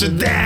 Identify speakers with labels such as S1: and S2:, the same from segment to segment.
S1: to death.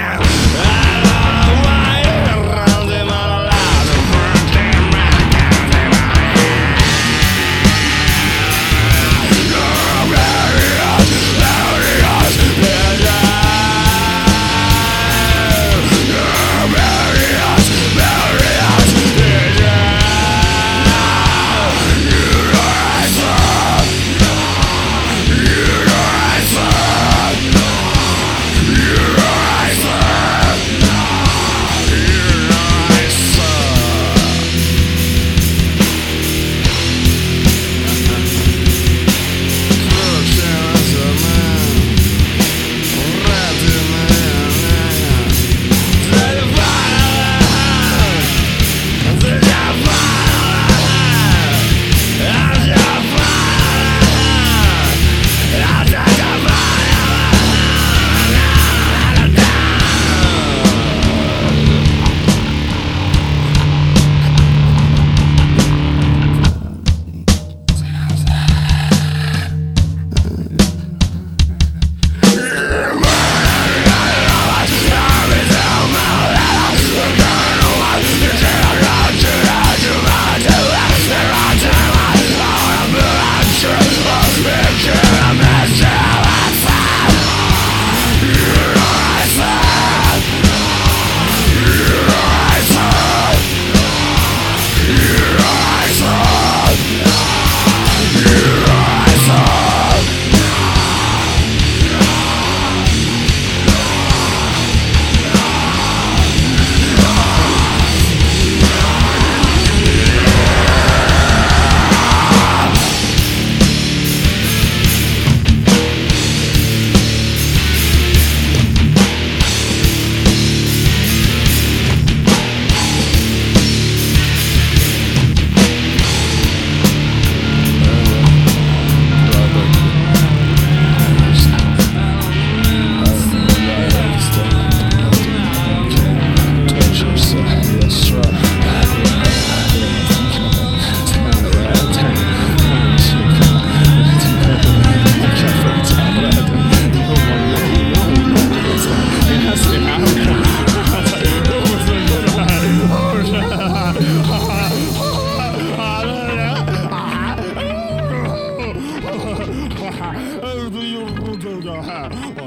S1: Oh.